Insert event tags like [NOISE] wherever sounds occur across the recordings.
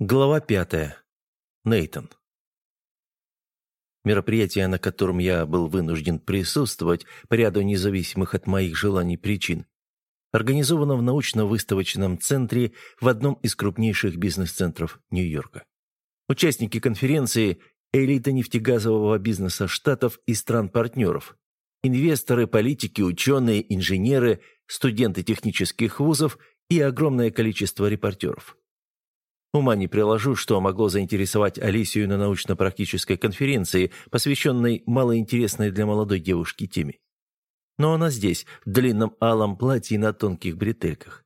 Глава пятая. Нейтон. Мероприятие, на котором я был вынужден присутствовать по ряду независимых от моих желаний причин, организовано в научно-выставочном центре в одном из крупнейших бизнес-центров Нью-Йорка. Участники конференции – элита нефтегазового бизнеса штатов и стран-партнеров, инвесторы, политики, ученые, инженеры, студенты технических вузов и огромное количество репортеров. Ума не приложу, что могло заинтересовать Алисию на научно-практической конференции, посвященной малоинтересной для молодой девушки теме. Но она здесь, в длинном алом платье на тонких бретельках.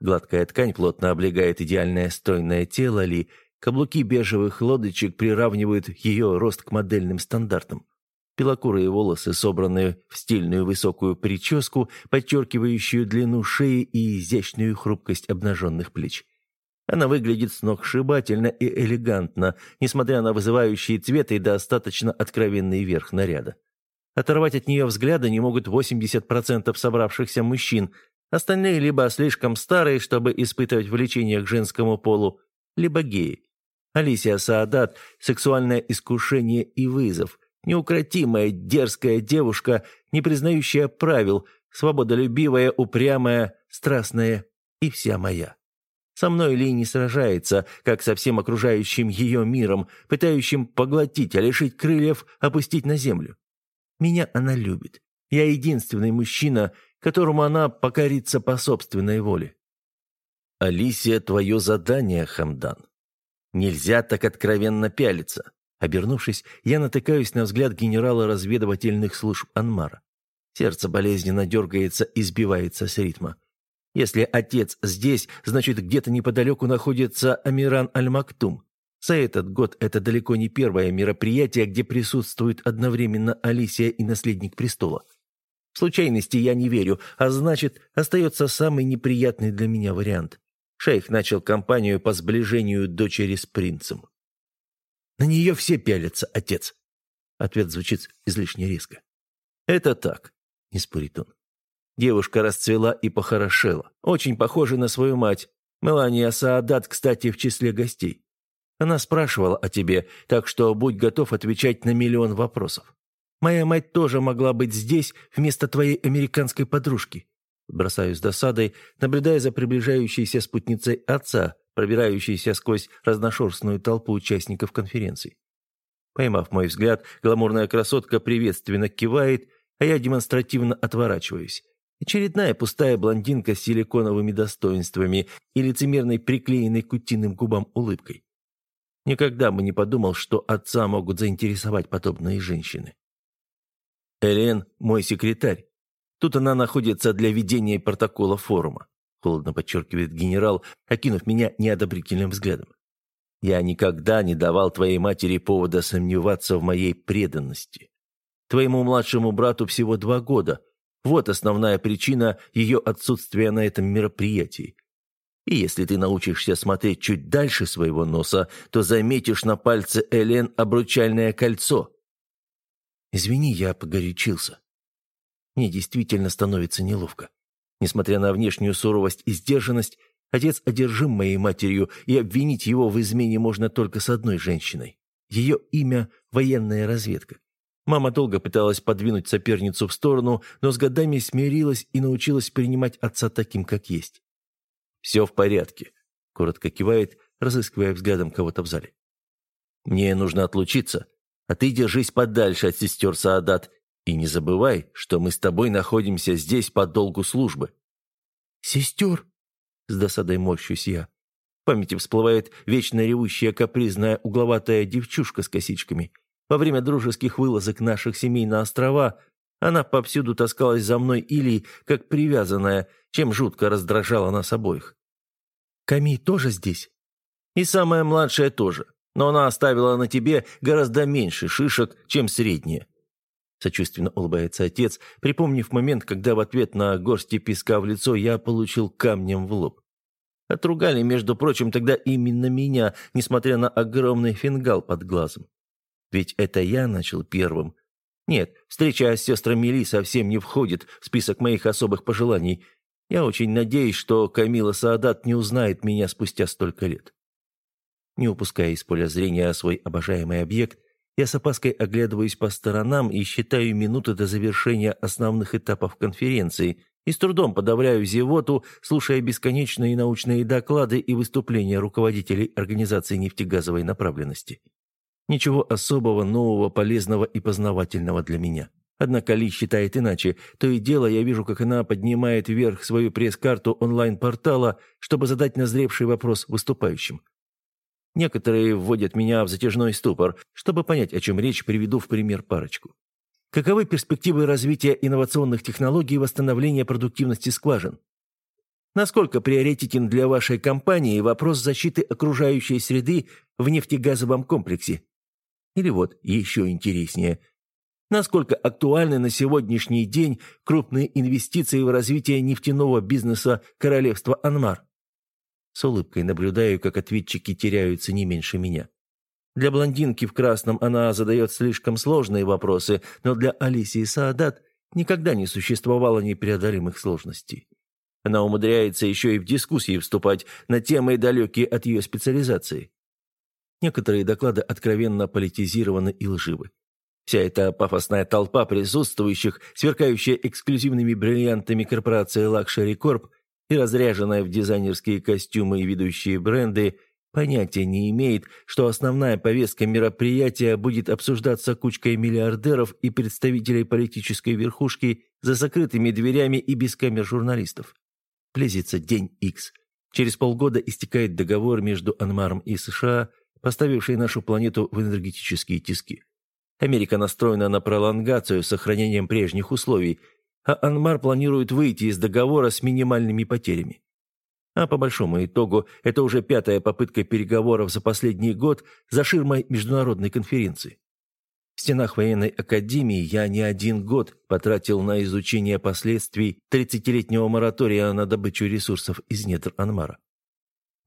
Гладкая ткань плотно облегает идеальное стройное тело Ли, каблуки бежевых лодочек приравнивают ее рост к модельным стандартам. Белокурые волосы, собранные в стильную высокую прическу, подчеркивающую длину шеи и изящную хрупкость обнаженных плеч. Она выглядит сногсшибательно и элегантно, несмотря на вызывающие цветы и достаточно откровенный верх наряда. Оторвать от нее взгляда не могут 80% собравшихся мужчин, остальные либо слишком старые, чтобы испытывать влечение к женскому полу, либо геи. Алисия Саадат – сексуальное искушение и вызов, неукротимая, дерзкая девушка, не признающая правил, свободолюбивая, упрямая, страстная и вся моя. Со мной Ли не сражается, как со всем окружающим ее миром, пытающим поглотить, а лишить крыльев, опустить на землю. Меня она любит. Я единственный мужчина, которому она покорится по собственной воле. «Алисия, твое задание, Хамдан. Нельзя так откровенно пялиться». Обернувшись, я натыкаюсь на взгляд генерала разведывательных служб Анмара. Сердце болезненно дергается и сбивается с ритма. Если отец здесь, значит, где-то неподалеку находится Амиран Аль-Мактум. За этот год это далеко не первое мероприятие, где присутствует одновременно Алисия и наследник престола. В случайности я не верю, а значит, остается самый неприятный для меня вариант. Шейх начал кампанию по сближению дочери с принцем. «На нее все пялятся, отец». Ответ звучит излишне резко. «Это так», — не спорит он. Девушка расцвела и похорошела. Очень похожа на свою мать. Мелания Саадат, кстати, в числе гостей. Она спрашивала о тебе, так что будь готов отвечать на миллион вопросов. Моя мать тоже могла быть здесь вместо твоей американской подружки. Бросаю с досадой, наблюдая за приближающейся спутницей отца, пробирающейся сквозь разношерстную толпу участников конференции. Поймав мой взгляд, гламурная красотка приветственно кивает, а я демонстративно отворачиваюсь. Очередная пустая блондинка с силиконовыми достоинствами и лицемерной приклеенной к утиным губам улыбкой. Никогда бы не подумал, что отца могут заинтересовать подобные женщины. Элен – мой секретарь. Тут она находится для ведения протокола форума, холодно подчеркивает генерал, окинув меня неодобрительным взглядом. Я никогда не давал твоей матери повода сомневаться в моей преданности. Твоему младшему брату всего два года, вот основная причина ее отсутствия на этом мероприятии. И если ты научишься смотреть чуть дальше своего носа, то заметишь на пальце Элен обручальное кольцо. Извини, я погорячился. Мне действительно становится неловко. Несмотря на внешнюю суровость и сдержанность, отец одержим моей матерью, и обвинить его в измене можно только с одной женщиной. Ее имя – военная разведка. Мама долго пыталась подвинуть соперницу в сторону, но с годами смирилась и научилась принимать отца таким, как есть. «Все в порядке», — коротко кивает, разыскивая взглядом кого-то в зале. «Мне нужно отлучиться, а ты держись подальше от сестер Саадат и не забывай, что мы с тобой находимся здесь по долгу службы». «Сестер?» — с досадой морщусь я. В памяти всплывает вечно ревущая капризная угловатая девчушка с косичками — во время дружеских вылазок наших семей на острова она повсюду таскалась за мной или как привязанная, чем жутко раздражала нас обоих. Ками тоже здесь? И самая младшая тоже, но она оставила на тебе гораздо меньше шишек, чем средняя. Сочувственно улыбается отец, припомнив момент, когда в ответ на горсти песка в лицо я получил камнем в лоб. Отругали, между прочим, тогда именно меня, несмотря на огромный фингал под глазом. Ведь это я начал первым. Нет, встреча с сестрами Ли совсем не входит в список моих особых пожеланий. Я очень надеюсь, что Камила Саадат не узнает меня спустя столько лет. Не упуская из поля зрения свой обожаемый объект, я с опаской оглядываюсь по сторонам и считаю минуты до завершения основных этапов конференции и с трудом подавляю зевоту, слушая бесконечные научные доклады и выступления руководителей организации нефтегазовой направленности. Ничего особого, нового, полезного и познавательного для меня. Однако Ли считает иначе. То и дело я вижу, как она поднимает вверх свою пресс-карту онлайн-портала, чтобы задать назревший вопрос выступающим. Некоторые вводят меня в затяжной ступор. Чтобы понять, о чем речь, приведу в пример парочку. Каковы перспективы развития инновационных технологий и восстановления продуктивности скважин? Насколько приоритетен для вашей компании вопрос защиты окружающей среды в нефтегазовом комплексе? Или вот еще интереснее – Насколько актуальны на сегодняшний день крупные инвестиции в развитие нефтяного бизнеса королевства Анмар? С улыбкой наблюдаю, как ответчики теряются не меньше меня. Для блондинки в красном она задает слишком сложные вопросы, но для Алисии Саадат никогда не существовало непреодолимых сложностей. Она умудряется еще и в дискуссии вступать на темы, далекие от ее специализации. Некоторые доклады откровенно политизированы и лживы. Вся эта пафосная толпа присутствующих, сверкающая эксклюзивными бриллиантами корпорации Luxury Corp и разряженная в дизайнерские костюмы и ведущие бренды, понятия не имеет, что основная повестка мероприятия будет обсуждаться кучкой миллиардеров и представителей политической верхушки за закрытыми дверями и без камер журналистов. Близится день X. Через полгода истекает договор между Анмаром и США, поставивший нашу планету в энергетические тиски. Америка настроена на пролонгацию с сохранением прежних условий, а Анмар планирует выйти из договора с минимальными потерями. А по большому итогу, это уже пятая попытка переговоров за последний год за ширмой международной конференции. В стенах военной академии я не один год потратил на изучение последствий 30-летнего моратория на добычу ресурсов из недр Анмара.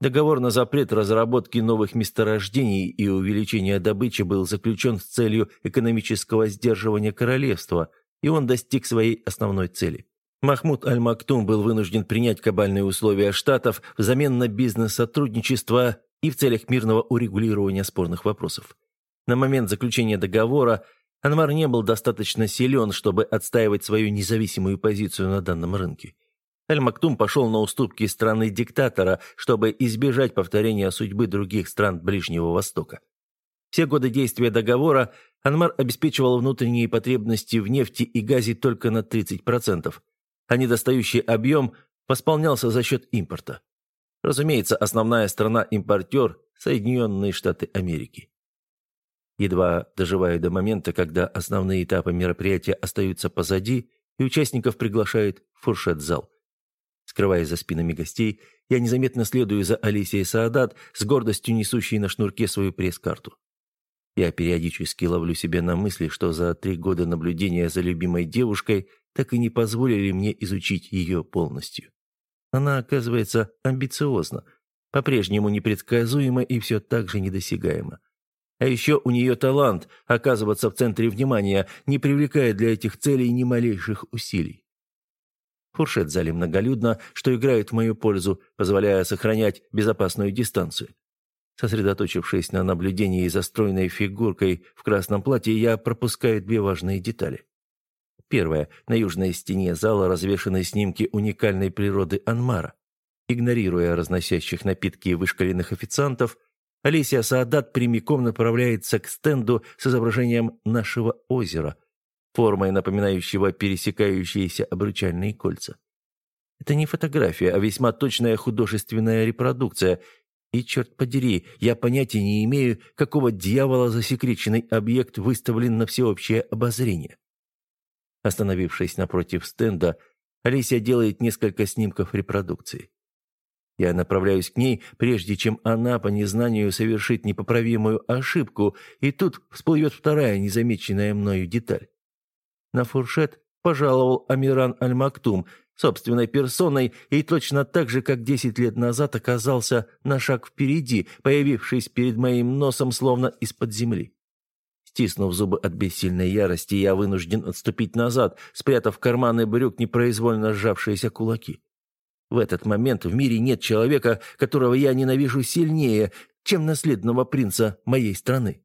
Договор на запрет разработки новых месторождений и увеличения добычи был заключен с целью экономического сдерживания королевства, и он достиг своей основной цели. Махмуд Аль-Мактум был вынужден принять кабальные условия Штатов взамен на бизнес-сотрудничество и в целях мирного урегулирования спорных вопросов. На момент заключения договора Анвар не был достаточно силен, чтобы отстаивать свою независимую позицию на данном рынке. Аль-Мактум пошел на уступки страны диктатора, чтобы избежать повторения судьбы других стран Ближнего Востока. Все годы действия договора Анмар обеспечивал внутренние потребности в нефти и газе только на 30%, а недостающий объем восполнялся за счет импорта. Разумеется, основная страна-импортер – Соединенные Штаты Америки. Едва доживая до момента, когда основные этапы мероприятия остаются позади, и участников приглашают в фуршет-зал. Скрываясь за спинами гостей, я незаметно следую за Алисией Саадат, с гордостью несущей на шнурке свою пресс-карту. Я периодически ловлю себя на мысли, что за три года наблюдения за любимой девушкой так и не позволили мне изучить ее полностью. Она, оказывается, амбициозна, по-прежнему непредсказуема и все так же недосягаема. А еще у нее талант оказываться в центре внимания, не привлекая для этих целей ни малейших усилий. Фуршет в зале многолюдно, что играет в мою пользу, позволяя сохранять безопасную дистанцию. Сосредоточившись на наблюдении за стройной фигуркой в красном платье, я пропускаю две важные детали. Первое. На южной стене зала развешаны снимки уникальной природы Анмара. Игнорируя разносящих напитки и вышкаленных официантов, Алисия Саадат прямиком направляется к стенду с изображением нашего озера, формой напоминающего пересекающиеся обручальные кольца. Это не фотография, а весьма точная художественная репродукция. И, черт подери, я понятия не имею, какого дьявола засекреченный объект выставлен на всеобщее обозрение. Остановившись напротив стенда, Алисия делает несколько снимков репродукции. Я направляюсь к ней, прежде чем она по незнанию совершит непоправимую ошибку, и тут всплывет вторая незамеченная мною деталь. На фуршет пожаловал Амиран Аль-Мактум собственной персоной и точно так же, как десять лет назад оказался на шаг впереди, появившись перед моим носом словно из-под земли. Стиснув зубы от бессильной ярости, я вынужден отступить назад, спрятав в карманы брюк непроизвольно сжавшиеся кулаки. В этот момент в мире нет человека, которого я ненавижу сильнее, чем наследного принца моей страны.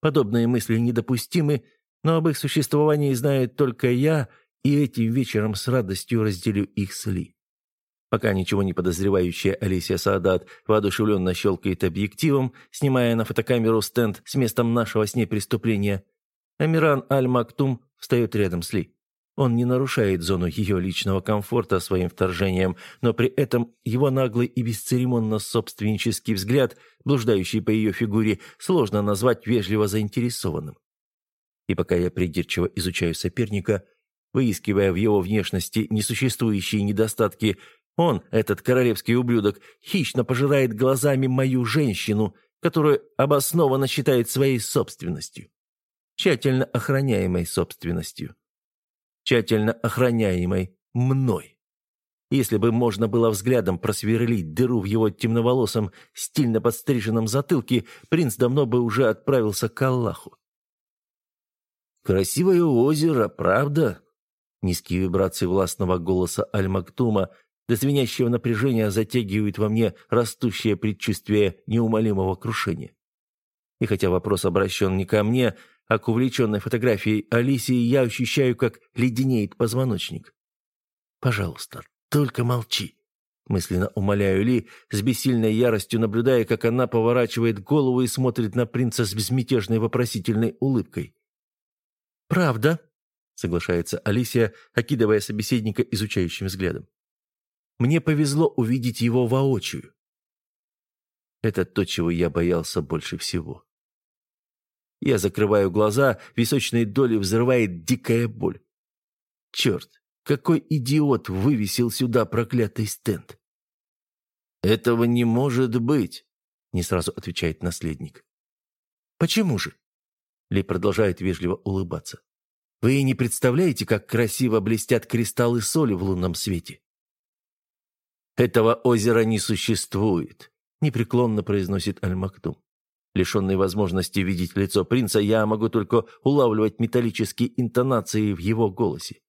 Подобные мысли недопустимы, но об их существовании знает только я, и этим вечером с радостью разделю их с Ли. Пока ничего не подозревающая Алисия Саадат воодушевленно щелкает объективом, снимая на фотокамеру стенд с местом нашего с ней преступления, Амиран Аль-Мактум встает рядом с Ли. Он не нарушает зону ее личного комфорта своим вторжением, но при этом его наглый и бесцеремонно собственнический взгляд, блуждающий по ее фигуре, сложно назвать вежливо заинтересованным. И пока я придирчиво изучаю соперника, выискивая в его внешности несуществующие недостатки, он, этот королевский ублюдок, хищно пожирает глазами мою женщину, которую обоснованно считает своей собственностью. Тщательно охраняемой собственностью тщательно охраняемой мной. Если бы можно было взглядом просверлить дыру в его темноволосом, стильно подстриженном затылке, принц давно бы уже отправился к Аллаху. «Красивое озеро, правда?» Низкие вибрации властного голоса Аль-Мактума до звенящего напряжения затягивают во мне растущее предчувствие неумолимого крушения. И хотя вопрос обращен не ко мне, а к увлеченной фотографией Алисии я ощущаю, как леденеет позвоночник. «Пожалуйста, только молчи», — мысленно умоляю Ли, с бессильной яростью наблюдая, как она поворачивает голову и смотрит на принца с безмятежной вопросительной улыбкой. «Правда», — соглашается Алисия, окидывая собеседника изучающим взглядом. «Мне повезло увидеть его воочию». Это то, чего я боялся больше всего. Я закрываю глаза, височные доли взрывает дикая боль. Черт, какой идиот вывесил сюда проклятый стенд? «Этого не может быть», — не сразу отвечает наследник. «Почему же?» Ли продолжает вежливо улыбаться. «Вы не представляете, как красиво блестят кристаллы соли в лунном свете?» «Этого озера не существует», — непреклонно произносит Аль-Мактум. Лишенный возможности видеть лицо принца, я могу только улавливать металлические интонации в его голосе.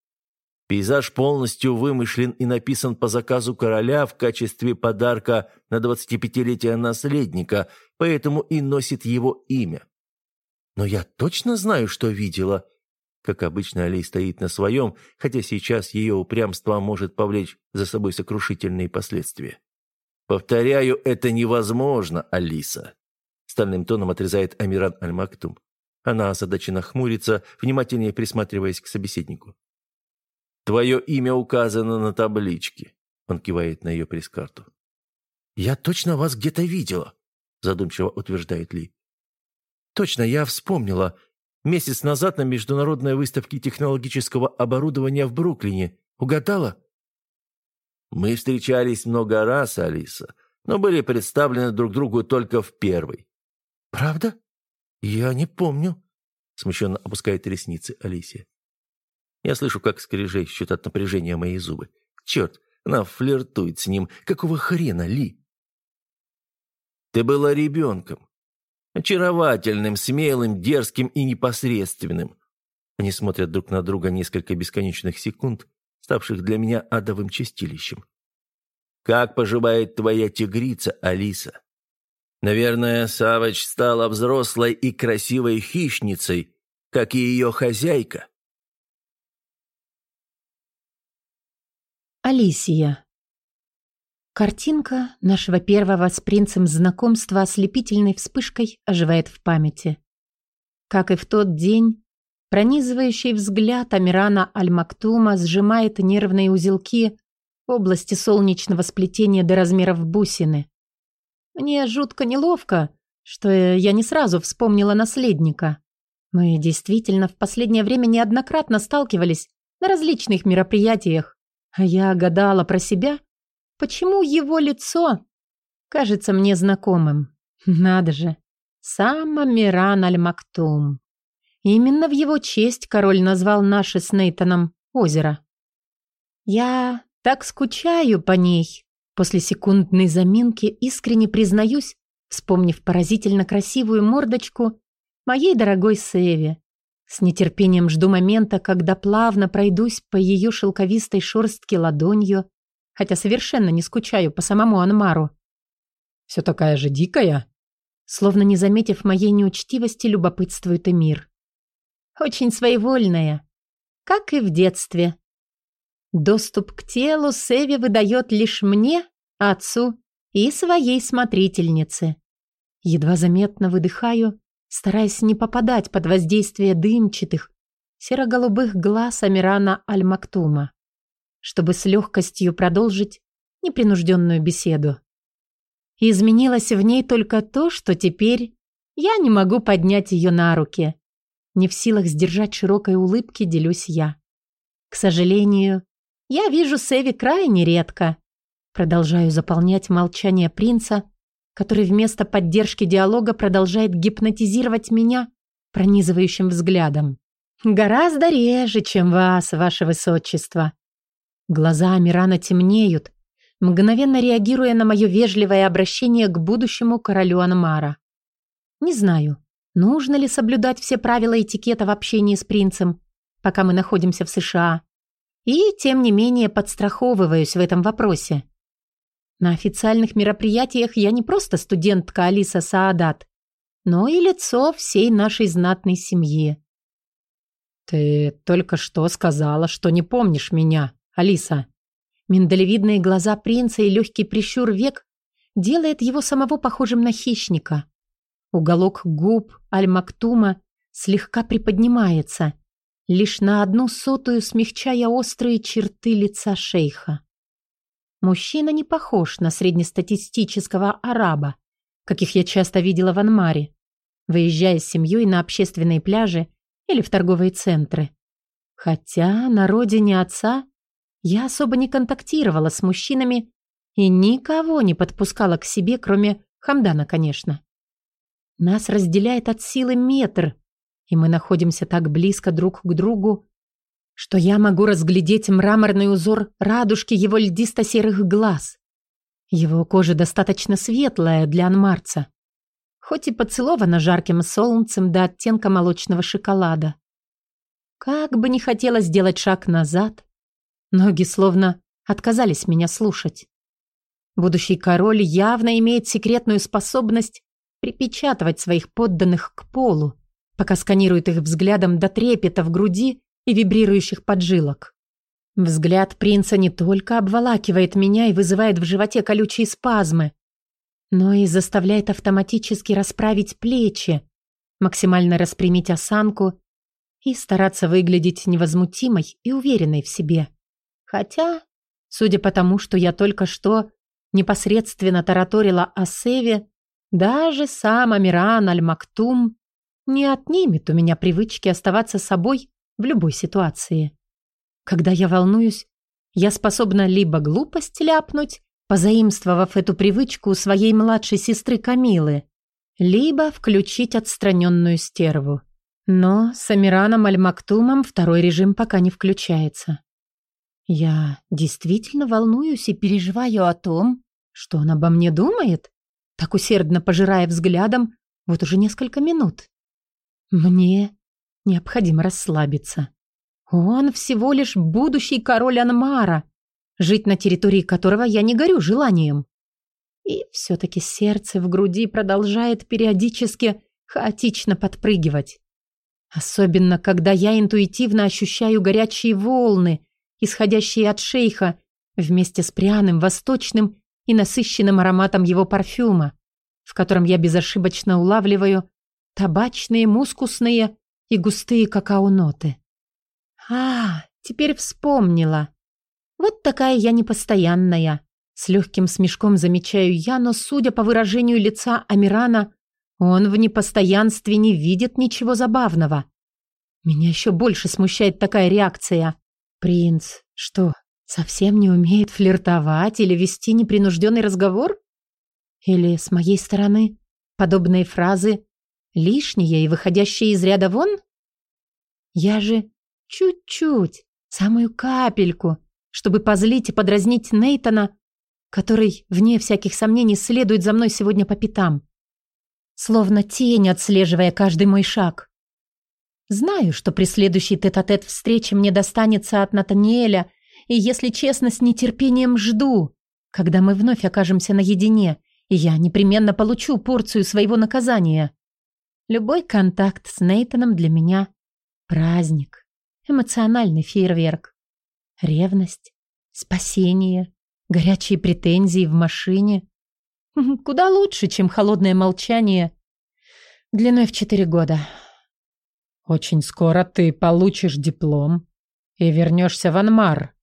Пейзаж полностью вымышлен и написан по заказу короля в качестве подарка на 25-летие наследника, поэтому и носит его имя. Но я точно знаю, что видела. Как обычно, Али стоит на своем, хотя сейчас ее упрямство может повлечь за собой сокрушительные последствия. Повторяю, это невозможно, Алиса. Стальным тоном отрезает Амиран Аль-Мактум. Она озадаченно хмурится, внимательнее присматриваясь к собеседнику. «Твое имя указано на табличке», — он кивает на ее пресс-карту. «Я точно вас где-то видела», — задумчиво утверждает Ли. «Точно, я вспомнила. Месяц назад на международной выставке технологического оборудования в Бруклине. Угадала?» «Мы встречались много раз, Алиса, но были представлены друг другу только в первый. «Правда? Я не помню», — смущенно опускает ресницы Алисия. Я слышу, как скрежещут от напряжения мои зубы. Черт, она флиртует с ним. Какого хрена, Ли? Ты была ребенком. Очаровательным, смелым, дерзким и непосредственным. Они смотрят друг на друга несколько бесконечных секунд, ставших для меня адовым чистилищем. «Как поживает твоя тигрица, Алиса?» Наверное, Савоч стала взрослой и красивой хищницей, как и ее хозяйка. Алисия. Картинка нашего первого с принцем знакомства ослепительной вспышкой оживает в памяти. Как и в тот день, пронизывающий взгляд Амирана Аль-Мактума сжимает нервные узелки области солнечного сплетения до размеров бусины. Мне жутко неловко, что я не сразу вспомнила наследника. Мы действительно в последнее время неоднократно сталкивались на различных мероприятиях, а я гадала про себя, почему его лицо кажется мне знакомым. Надо же, сам Амиран Аль-Мактум. Именно в его честь король назвал наше с Нейтаном озеро. Я так скучаю по ней, После секундной заминки искренне признаюсь, вспомнив поразительно красивую мордочку моей дорогой Севи. С нетерпением жду момента, когда плавно пройдусь по ее шелковистой шерстке ладонью, хотя совершенно не скучаю по самому Анмару. «Все такая же дикая?» Словно не заметив моей неучтивости, любопытствует Эмир. Очень своевольная, как и в детстве. Доступ к телу Севи выдает лишь мне, отцу и своей смотрительнице. Едва заметно выдыхаю, стараясь не попадать под воздействие дымчатых, серо-голубых глаз Амирана Аль-Мактума, чтобы с легкостью продолжить непринужденную беседу. Изменилось в ней только то, что теперь я не могу поднять ее на руки. Не в силах сдержать широкой улыбки, делюсь я. К сожалению, я вижу Севи крайне редко. Продолжаю заполнять молчание принца, который вместо поддержки диалога продолжает гипнотизировать меня пронизывающим взглядом. Гораздо реже, чем вас, ваше высочество. Глаза Амирана темнеют, мгновенно реагируя на мое вежливое обращение к будущему королю Анмара. Не знаю, нужно ли соблюдать все правила этикета в общении с принцем, пока мы находимся в США, и, тем не менее, подстраховываюсь в этом вопросе. На официальных мероприятиях я не просто студентка Алиса Саадат, но и лицо всей нашей знатной семьи. «Ты только что сказала, что не помнишь меня, Алиса», Миндалевидные глаза принца и легкий прищур век делает его самого похожим на хищника. Уголок губ Аль-Мактума слегка приподнимается, лишь на одну сотую смягчая острые черты лица шейха. Мужчина не похож на среднестатистического араба, каких я часто видела в Анмаре, выезжая с семьей на общественные пляжи или в торговые центры. Хотя на родине отца я особо не контактировала с мужчинами и никого не подпускала к себе, кроме Хамдана, конечно. Нас разделяет от силы метр, и мы находимся так близко друг к другу, что я могу разглядеть мраморный узор радужки его льдисто-серых глаз. Его кожа достаточно светлая для анмарца, хоть и поцелована жарким солнцем до оттенка молочного шоколада. Как бы не хотела сделать шаг назад, Ноги словно отказались меня слушать. Будущий король явно имеет секретную способность припечатывать своих подданных к полу, пока сканирует их взглядом до трепета в груди и вибрирующих поджилок. Взгляд принца не только обволакивает меня и вызывает в животе колючие спазмы, но и заставляет автоматически расправить плечи, максимально распрямить осанку и стараться выглядеть невозмутимой и уверенной в себе. Хотя, судя по тому, что я только что непосредственно тараторила о Севе, даже сам Амиран Аль-Мактум не отнимет у меня привычки оставаться собой в любой ситуации. Когда я волнуюсь, я способна либо глупость ляпнуть, позаимствовав эту привычку у своей младшей сестры Камилы, либо включить отстраненную стерву. Но с Амираном Аль-Мактумом второй режим пока не включается. Я действительно волнуюсь и переживаю о том, что он обо мне думает, так усердно пожирая взглядом вот уже несколько минут. Мне необходимо расслабиться. Он всего лишь будущий король Анмара, жить на территории которого я не горю желанием. И все-таки сердце в груди продолжает периодически хаотично подпрыгивать. Особенно, когда я интуитивно ощущаю горячие волны, исходящие от шейха, вместе с пряным, восточным и насыщенным ароматом его парфюма, в котором я безошибочно улавливаю табачные, мускусные и густые какао-ноты. А, теперь вспомнила. Вот такая я непостоянная. С легким смешком замечаю я, но, судя по выражению лица Амирана, он в непостоянстве не видит ничего забавного. Меня еще больше смущает такая реакция. Принц что, совсем не умеет флиртовать или вести непринужденный разговор? Или с моей стороны подобные фразы лишние и выходящие из ряда вон? Я же чуть-чуть, самую капельку, чтобы позлить и подразнить Нейтона, который, вне всяких сомнений, следует за мной сегодня по пятам. Словно тень, отслеживая каждый мой шаг. Знаю, что при следующей тет-а-тет -тет встрече мне достанется от Натаниэля, и, если честно, с нетерпением жду, когда мы вновь окажемся наедине, и я непременно получу порцию своего наказания. Любой контакт с Нейтаном для меня — праздник, эмоциональный фейерверк. Ревность, спасение, горячие претензии в машине. [LAUGHS] Куда лучше, чем холодное молчание длиной в четыре года. «Очень скоро ты получишь диплом и вернешься в Анмар».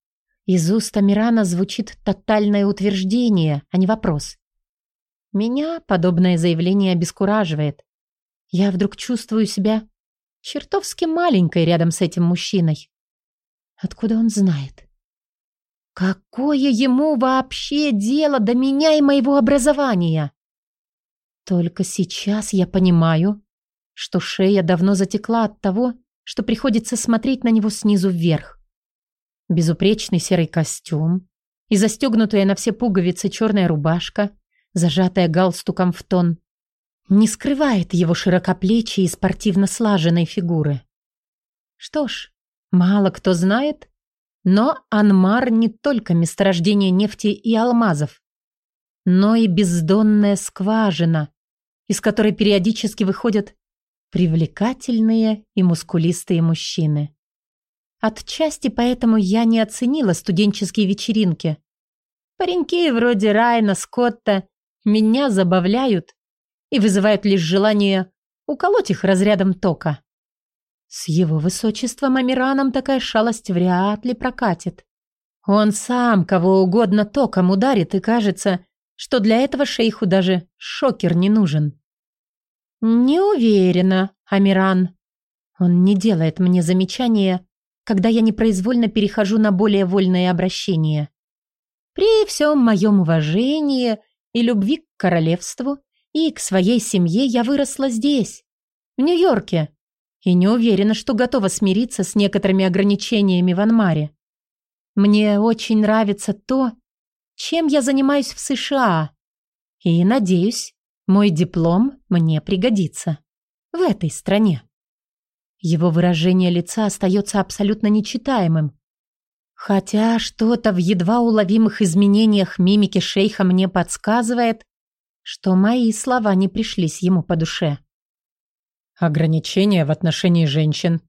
Из уст Амирана звучит тотальное утверждение, а не вопрос. Меня подобное заявление обескураживает. Я вдруг чувствую себя чертовски маленькой рядом с этим мужчиной. Откуда он знает? Какое ему вообще дело до меня и моего образования? Только сейчас я понимаю, что шея давно затекла от того, что приходится смотреть на него снизу вверх. Безупречный серый костюм и застегнутая на все пуговицы черная рубашка, зажатая галстуком в тон, не скрывает его широкоплечие и спортивно слаженной фигуры. Что ж, мало кто знает, но Анмар не только месторождение нефти и алмазов, но и бездонная скважина, из которой периодически выходят привлекательные и мускулистые мужчины. Отчасти поэтому я не оценила студенческие вечеринки. Пареньки вроде Райна, Скотта меня забавляют и вызывают лишь желание уколоть их разрядом тока. С его высочеством Амираном такая шалость вряд ли прокатит. Он сам кого угодно током ударит, и кажется, что для этого шейху даже шокер не нужен. «Не уверена, Амиран». Он не делает мне замечания, когда я непроизвольно перехожу на более вольное обращение. При всем моем уважении и любви к королевству и к своей семье я выросла здесь, в Нью-Йорке, и не уверена, что готова смириться с некоторыми ограничениями в Анмаре. Мне очень нравится то, чем я занимаюсь в США. И, надеюсь, мой диплом мне пригодится. В этой стране. Его выражение лица остается абсолютно нечитаемым. Хотя что-то в едва уловимых изменениях мимики шейха мне подсказывает, что мои слова не пришлись ему по душе. Ограничения в отношении женщин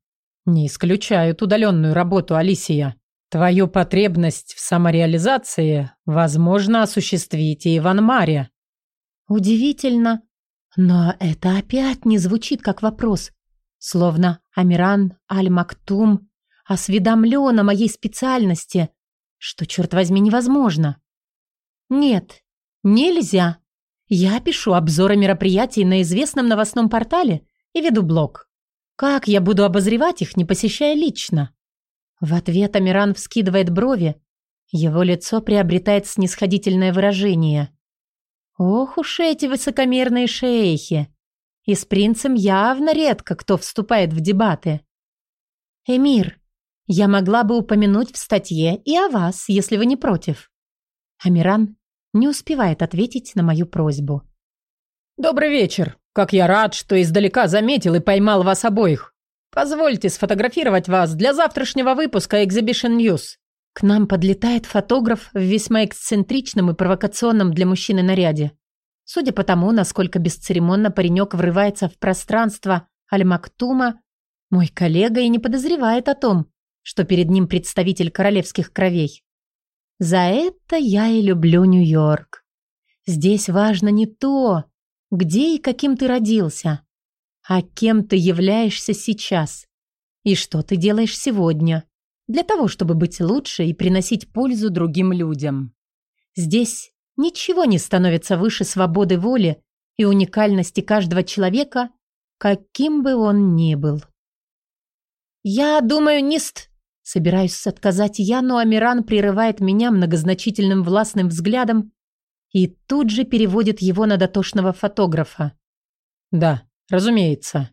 не исключают удаленную работу, Алисия. Твою потребность в самореализации возможно осуществить и в Анмаре. Удивительно, но это опять не звучит как вопрос. Словно Амиран Аль-Мактум осведомлен о моей специальности, что, черт возьми, невозможно. Нет, нельзя. Я пишу обзоры мероприятий на известном новостном портале и веду блог. Как я буду обозревать их, не посещая лично? В ответ Амиран вскидывает брови. Его лицо приобретает снисходительное выражение. Ох уж эти высокомерные шейхи. И с принцем явно редко кто вступает в дебаты. Эмир, я могла бы упомянуть в статье и о вас, если вы не против. Амиран не успевает ответить на мою просьбу. «Добрый вечер. Как я рад, что издалека заметил и поймал вас обоих. Позвольте сфотографировать вас для завтрашнего выпуска Exhibition News». К нам подлетает фотограф в весьма эксцентричном и провокационном для мужчины наряде. Судя по тому, насколько бесцеремонно паренек врывается в пространство Аль-Мактума, мой коллега и не подозревает о том, что перед ним представитель королевских кровей. За это я и люблю Нью-Йорк. Здесь важно не то, где и каким ты родился, а кем ты являешься сейчас и что ты делаешь сегодня для того, чтобы быть лучше и приносить пользу другим людям. Здесь ничего не становится выше свободы воли и уникальности каждого человека, каким бы он ни был. «Я думаю, Нист...» Собираюсь отказать я, но Амиран прерывает меня многозначительным властным взглядом и тут же переводит его на дотошного фотографа. «Да, разумеется».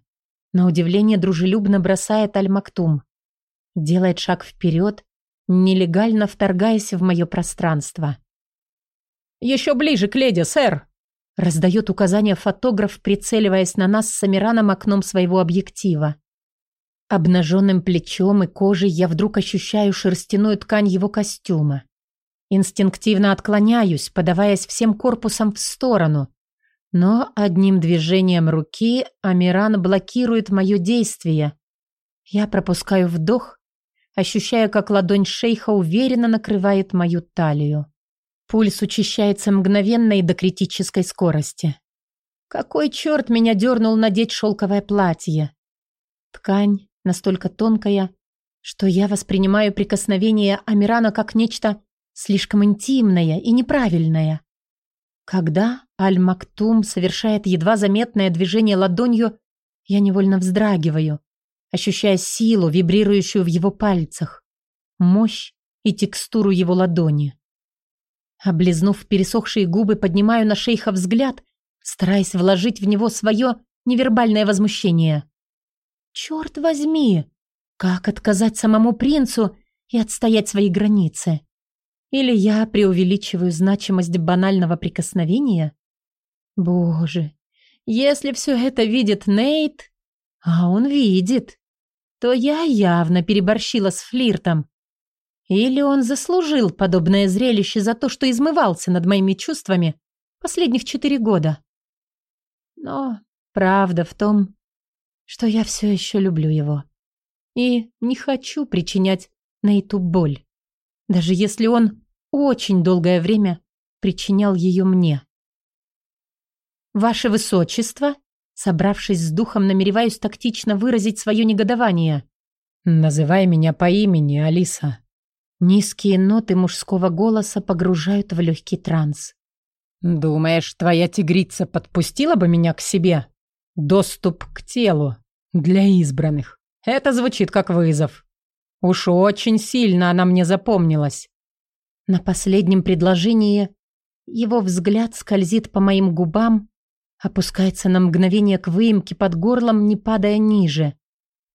На удивление дружелюбно бросает Аль-Мактум. Делает шаг вперед, нелегально вторгаясь в мое пространство. «Еще ближе к леди, сэр!» Раздает указание фотограф, прицеливаясь на нас с Амираном окном своего объектива. Обнаженным плечом и кожей я вдруг ощущаю шерстяную ткань его костюма. Инстинктивно отклоняюсь, подаваясь всем корпусом в сторону. Но одним движением руки Амиран блокирует мое действие. Я пропускаю вдох, ощущая, как ладонь шейха уверенно накрывает мою талию. Пульс учащается мгновенно и до критической скорости. Какой черт меня дернул надеть шелковое платье? Ткань настолько тонкая, что я воспринимаю прикосновение Амирана как нечто слишком интимное и неправильное. Когда Аль-Мактум совершает едва заметное движение ладонью, я невольно вздрагиваю, ощущая силу, вибрирующую в его пальцах, мощь и текстуру его ладони. Облизнув пересохшие губы, поднимаю на шейха взгляд, стараясь вложить в него свое невербальное возмущение. «Черт возьми! Как отказать самому принцу и отстоять свои границы? Или я преувеличиваю значимость банального прикосновения? Боже, если все это видит Нейт, а он видит, то я явно переборщила с флиртом. Или он заслужил подобное зрелище за то, что измывался над моими чувствами последних четыре года. Но правда в том, что я все еще люблю его. И не хочу причинять Нейту боль, даже если он очень долгое время причинял ее мне. «Ваше Высочество», собравшись с духом, намереваюсь тактично выразить свое негодование. «Называй меня по имени, Алиса», Низкие ноты мужского голоса погружают в легкий транс. «Думаешь, твоя тигрица подпустила бы меня к себе? Доступ к телу для избранных. Это звучит как вызов. Уж очень сильно она мне запомнилась». На последнем предложении его взгляд скользит по моим губам, опускается на мгновение к выемке под горлом, не падая ниже,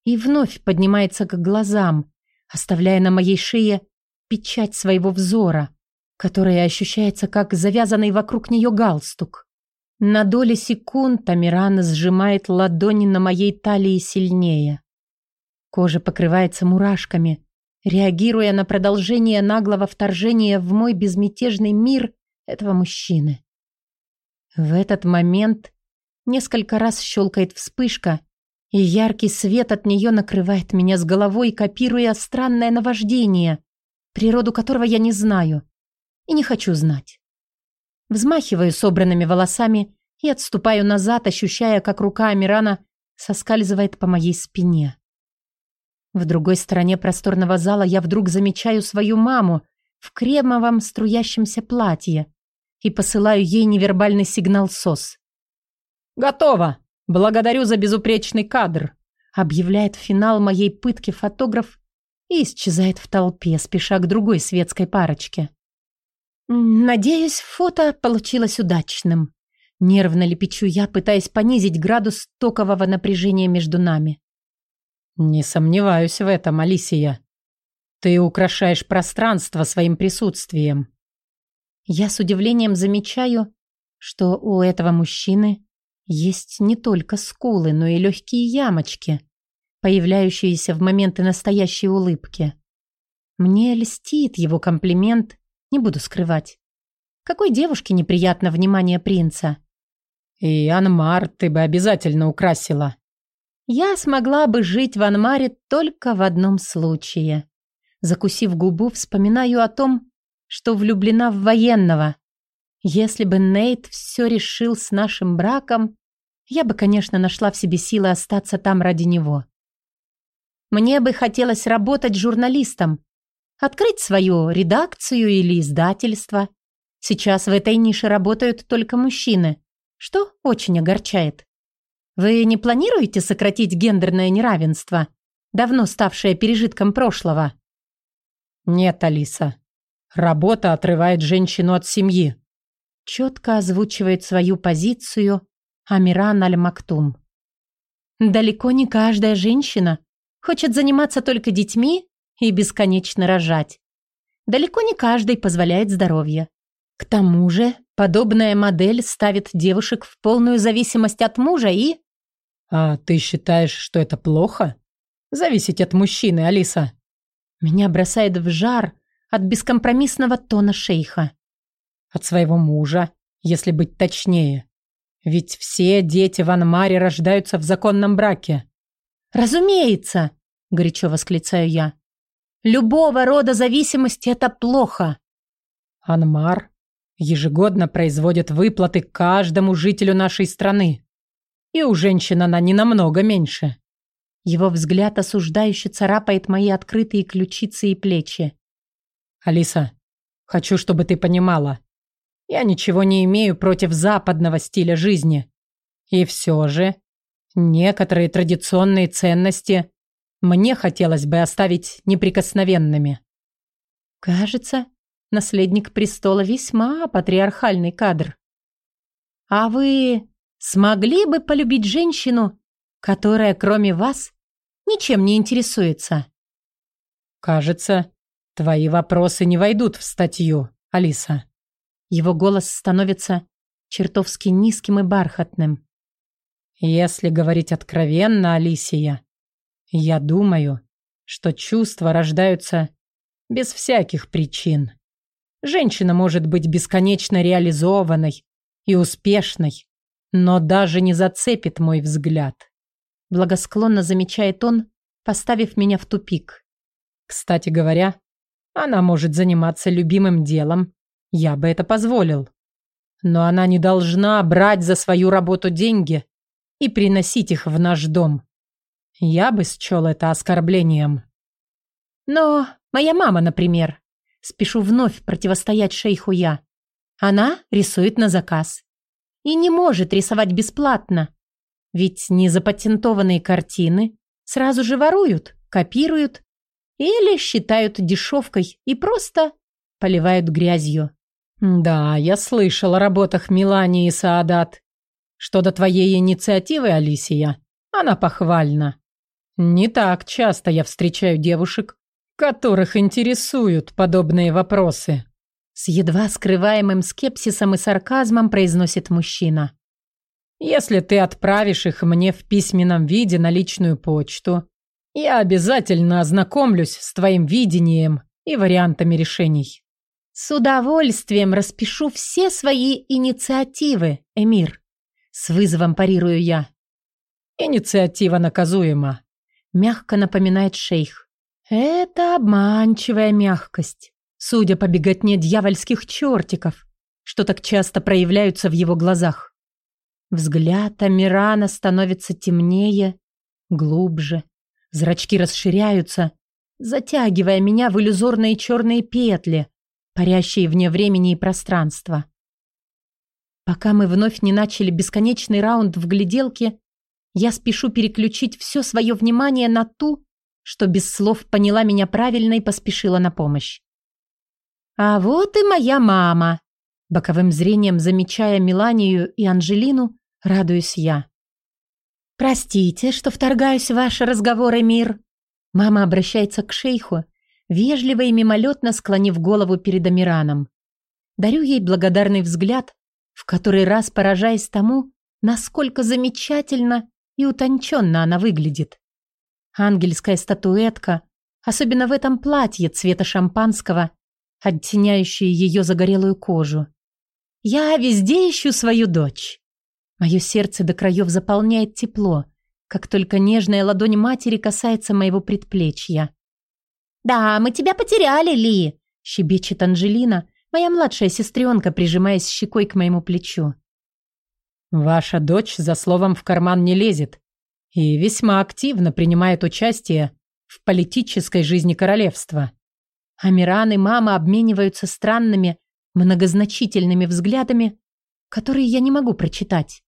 и вновь поднимается к глазам, оставляя на моей шее печать своего взора, которая ощущается как завязанный вокруг нее галстук. На доли секунд Амиран сжимает ладони на моей талии сильнее. Кожа покрывается мурашками, реагируя на продолжение наглого вторжения в мой безмятежный мир этого мужчины. В этот момент несколько раз щелкает вспышка, и яркий свет от нее накрывает меня с головой, копируя странное наваждение, природу которого я не знаю и не хочу знать. Взмахиваю собранными волосами и отступаю назад, ощущая, как рука Амирана соскальзывает по моей спине. В другой стороне просторного зала я вдруг замечаю свою маму в кремовом струящемся платье и посылаю ей невербальный сигнал СОС. «Готово! Благодарю за безупречный кадр!» объявляет финал моей пытки фотограф и исчезает в толпе, спеша к другой светской парочке. Надеюсь, фото получилось удачным. Нервно лепечу я, пытаясь понизить градус токового напряжения между нами. Не сомневаюсь в этом, Алисия. Ты украшаешь пространство своим присутствием. Я с удивлением замечаю, что у этого мужчины есть не только скулы, но и легкие ямочки, появляющиеся в моменты настоящей улыбки. Мне льстит его комплимент, не буду скрывать. Какой девушке неприятно внимание принца? И Анмар ты бы обязательно украсила. Я смогла бы жить в Анмаре только в одном случае. Закусив губу, вспоминаю о том, что влюблена в военного. Если бы Нейт все решил с нашим браком, я бы, конечно, нашла в себе силы остаться там ради него. Мне бы хотелось работать журналистом, открыть свою редакцию или издательство. Сейчас в этой нише работают только мужчины, что очень огорчает. Вы не планируете сократить гендерное неравенство, давно ставшее пережитком прошлого? Нет, Алиса. Работа отрывает женщину от семьи. Четко озвучивает свою позицию Амиран Аль-Мактум. Далеко не каждая женщина Хочет заниматься только детьми и бесконечно рожать. Далеко не каждый позволяет здоровье. К тому же, подобная модель ставит девушек в полную зависимость от мужа и... А ты считаешь, что это плохо? Зависеть от мужчины, Алиса. Меня бросает в жар от бескомпромиссного тона шейха. От своего мужа, если быть точнее. Ведь все дети в Анмаре рождаются в законном браке. «Разумеется!» – горячо восклицаю я. «Любого рода зависимость – это плохо!» Анмар ежегодно производит выплаты каждому жителю нашей страны. И у женщин она не намного меньше. Его взгляд осуждающе царапает мои открытые ключицы и плечи. «Алиса, хочу, чтобы ты понимала. Я ничего не имею против западного стиля жизни. И все же, некоторые традиционные ценности мне хотелось бы оставить неприкосновенными». «Кажется, наследник престола весьма патриархальный кадр. А вы смогли бы полюбить женщину, которая, кроме вас, ничем не интересуется? Кажется, твои вопросы не войдут в статью, Алиса. Его голос становится чертовски низким и бархатным. Если говорить откровенно, Алисия, я думаю, что чувства рождаются без всяких причин. Женщина может быть бесконечно реализованной и успешной, но даже не зацепит мой взгляд. Благосклонно замечает он, поставив меня в тупик. Кстати говоря, она может заниматься любимым делом. Я бы это позволил. Но она не должна брать за свою работу деньги и приносить их в наш дом. Я бы счел это оскорблением. Но моя мама, например, Спешу вновь противостоять шейху я. Она рисует на заказ. И не может рисовать бесплатно. Ведь незапатентованные картины сразу же воруют, копируют или считают дешевкой и просто поливают грязью. «Да, я слышал о работах Милани и Саадат. Что до твоей инициативы, Алисия, она похвальна. Не так часто я встречаю девушек, которых интересуют подобные вопросы. С едва скрываемым скепсисом и сарказмом произносит мужчина. Если ты отправишь их мне в письменном виде на личную почту, я обязательно ознакомлюсь с твоим видением и вариантами решений. С удовольствием распишу все свои инициативы, Эмир. С вызовом парирую я. Инициатива наказуема. Мягко напоминает шейх. Это обманчивая мягкость, судя по беготне дьявольских чертиков, что так часто проявляются в его глазах. Взгляд Амирана становится темнее, глубже. Зрачки расширяются, затягивая меня в иллюзорные черные петли, парящие вне времени и пространства. Пока мы вновь не начали бесконечный раунд в гляделке, я спешу переключить все свое внимание на ту, что без слов поняла меня правильно и поспешила на помощь. «А вот и моя мама!» Боковым зрением замечая Меланию и Анжелину, радуюсь я. «Простите, что вторгаюсь в ваши разговоры, мир!» Мама обращается к шейху, вежливо и мимолетно склонив голову перед Амираном. Дарю ей благодарный взгляд, в который раз поражаясь тому, насколько замечательно и утонченно она выглядит. Ангельская статуэтка, особенно в этом платье цвета шампанского, оттеняющее ее загорелую кожу. Я везде ищу свою дочь. Мое сердце до краев заполняет тепло, как только нежная ладонь матери касается моего предплечья. «Да, мы тебя потеряли, Ли!» – щебечет Анжелина, моя младшая сестренка, прижимаясь щекой к моему плечу. «Ваша дочь за словом в карман не лезет и весьма активно принимает участие в политической жизни королевства. Амиран и мама обмениваются странными, многозначительными взглядами, которые я не могу прочитать.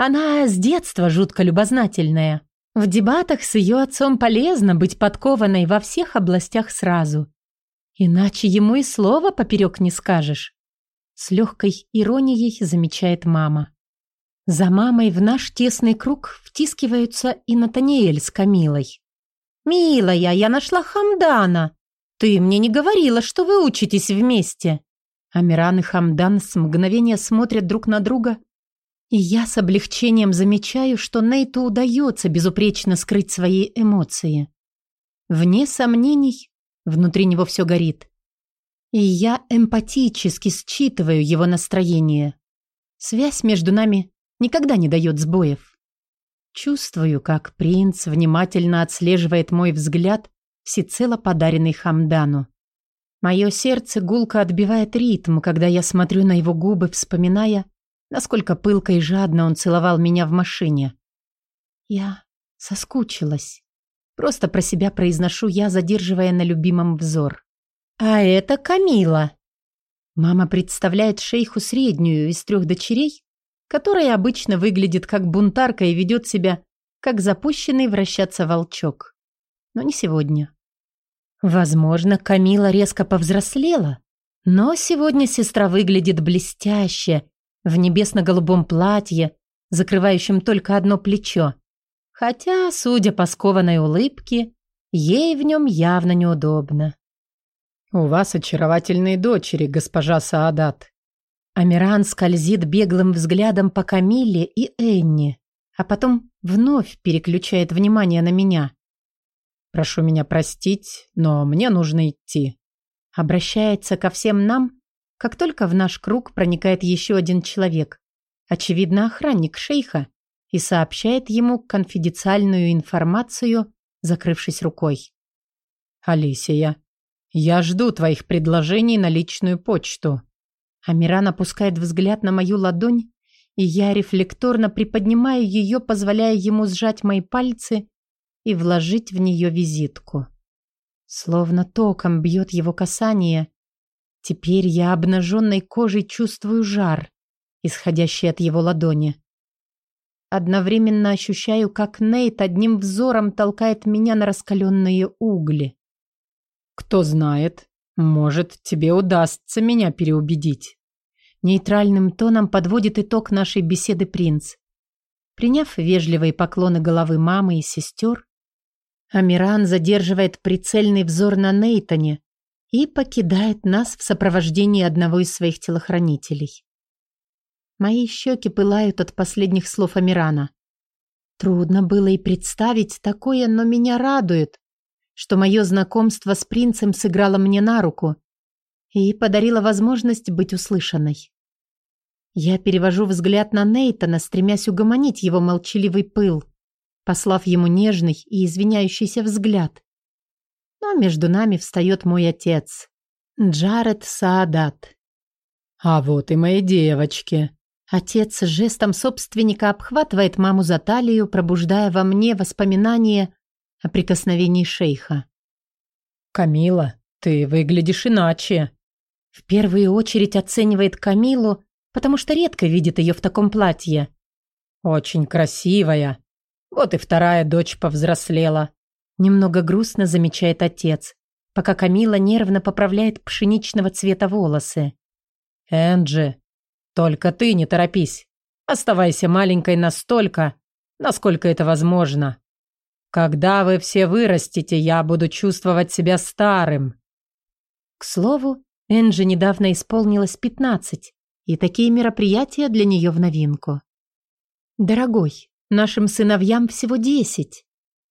Она с детства жутко любознательная. В дебатах с ее отцом полезно быть подкованной во всех областях сразу. Иначе ему и слова поперек не скажешь. С легкой иронией замечает мама. За мамой в наш тесный круг втискиваются и Натаниэль с Камилой. «Милая, я нашла Хамдана. Ты мне не говорила, что вы учитесь вместе». Амиран и Хамдан с мгновения смотрят друг на друга, и я с облегчением замечаю, что Нейту удается безупречно скрыть свои эмоции. Вне сомнений, внутри него все горит. И я эмпатически считываю его настроение. Связь между нами никогда не дает сбоев. Чувствую, как принц внимательно отслеживает мой взгляд, всецело подаренный Хамдану. Мое сердце гулко отбивает ритм, когда я смотрю на его губы, вспоминая, насколько пылко и жадно он целовал меня в машине. Я соскучилась. Просто про себя произношу я, задерживая на любимом взор. А это Камила. Мама представляет шейху среднюю из трех дочерей, которая обычно выглядит как бунтарка и ведет себя, как запущенный вращаться волчок. Но не сегодня. Возможно, Камила резко повзрослела, но сегодня сестра выглядит блестяще, в небесно-голубом платье, закрывающем только одно плечо. Хотя, судя по скованной улыбке, ей в нем явно неудобно. «У вас очаровательные дочери, госпожа Саадат». Амиран скользит беглым взглядом по Камилле и Энни, а потом вновь переключает внимание на меня. «Прошу меня простить, но мне нужно идти». Обращается ко всем нам, как только в наш круг проникает еще один человек, очевидно, охранник шейха, и сообщает ему конфиденциальную информацию, закрывшись рукой. «Алисия, я жду твоих предложений на личную почту». Амиран опускает взгляд на мою ладонь, и я рефлекторно приподнимаю ее, позволяя ему сжать мои пальцы и вложить в нее визитку. Словно током бьет его касание. Теперь я обнаженной кожей чувствую жар, исходящий от его ладони. Одновременно ощущаю, как Нейт одним взором толкает меня на раскаленные угли. Кто знает, может, тебе удастся меня переубедить. Нейтральным тоном подводит итог нашей беседы принц. Приняв вежливые поклоны головы мамы и сестер, Амиран задерживает прицельный взор на Нейтане и покидает нас в сопровождении одного из своих телохранителей. Мои щеки пылают от последних слов Амирана. Трудно было и представить такое, но меня радует, что мое знакомство с принцем сыграло мне на руку и подарило возможность быть услышанной. Я перевожу взгляд на Нейтана, стремясь угомонить его молчаливый пыл, послав ему нежный и извиняющийся взгляд. Но между нами встает мой отец, Джаред Саадат. «А вот и мои девочки», Отец жестом собственника обхватывает маму за талию, пробуждая во мне воспоминания о прикосновении шейха. «Камила, ты выглядишь иначе». В первую очередь оценивает Камилу, потому что редко видит ее в таком платье. «Очень красивая. Вот и вторая дочь повзрослела». Немного грустно замечает отец, пока Камила нервно поправляет пшеничного цвета волосы. «Энджи, только ты не торопись. Оставайся маленькой настолько, насколько это возможно. Когда вы все вырастете, я буду чувствовать себя старым. К слову, Энджи недавно исполнилось пятнадцать, и такие мероприятия для нее в новинку. Дорогой, нашим сыновьям всего десять.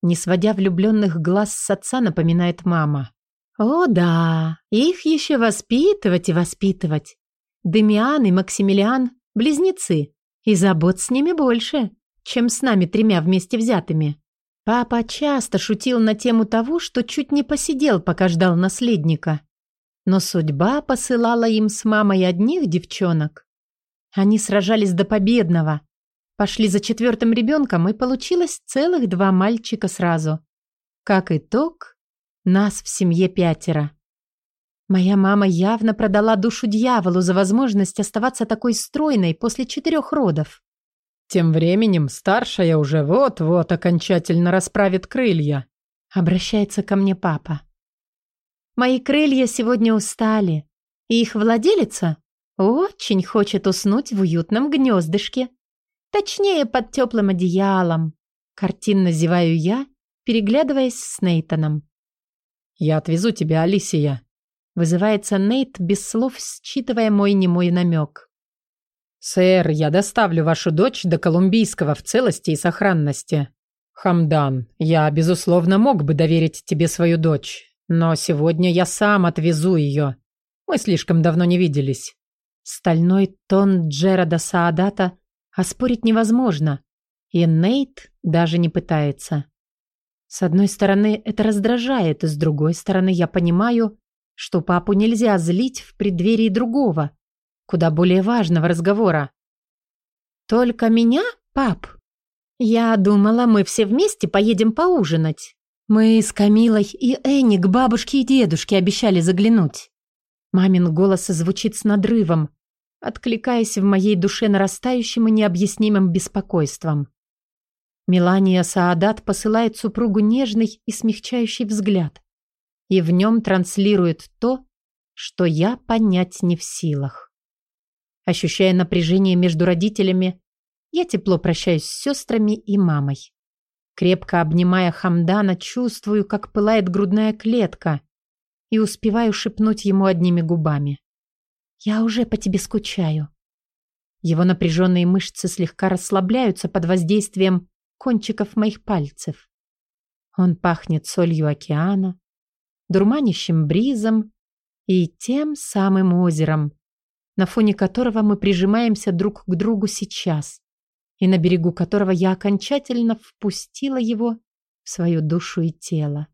Не сводя влюбленных глаз с отца, напоминает мама. О да, их еще воспитывать и воспитывать. Демиан и Максимилиан – близнецы, и забот с ними больше, чем с нами тремя вместе взятыми. Папа часто шутил на тему того, что чуть не посидел, пока ждал наследника. Но судьба посылала им с мамой одних девчонок. Они сражались до победного, пошли за четвертым ребенком, и получилось целых два мальчика сразу. Как итог, нас в семье пятеро. Моя мама явно продала душу дьяволу за возможность оставаться такой стройной после четырех родов. Тем временем старшая уже вот-вот окончательно расправит крылья. Обращается ко мне папа. Мои крылья сегодня устали, и их владелица очень хочет уснуть в уютном гнездышке. Точнее, под теплым одеялом. Картинно зеваю я, переглядываясь с Нейтаном. «Я отвезу тебя, Алисия», Вызывается Нейт, без слов считывая мой немой намек. «Сэр, я доставлю вашу дочь до Колумбийского в целости и сохранности. Хамдан, я, безусловно, мог бы доверить тебе свою дочь, но сегодня я сам отвезу ее. Мы слишком давно не виделись. Стальной тон Джерода Саадата оспорить невозможно, и Нейт даже не пытается. С одной стороны, это раздражает, с другой стороны, я понимаю, что папу нельзя злить в преддверии другого, куда более важного разговора. «Только меня, пап? Я думала, мы все вместе поедем поужинать. Мы с Камилой и Энни к бабушке и дедушке обещали заглянуть». Мамин голос звучит с надрывом, откликаясь в моей душе нарастающим и необъяснимым беспокойством. Мелания Саадат посылает супругу нежный и смягчающий взгляд, и в нем транслирует то, что я понять не в силах. Ощущая напряжение между родителями, я тепло прощаюсь с сестрами и мамой. Крепко обнимая Хамдана, чувствую, как пылает грудная клетка, и успеваю шепнуть ему одними губами. «Я уже по тебе скучаю». Его напряженные мышцы слегка расслабляются под воздействием кончиков моих пальцев. Он пахнет солью океана, дурманящим бризом и тем самым озером, на фоне которого мы прижимаемся друг к другу сейчас, и на берегу которого я окончательно впустила его в свою душу и тело.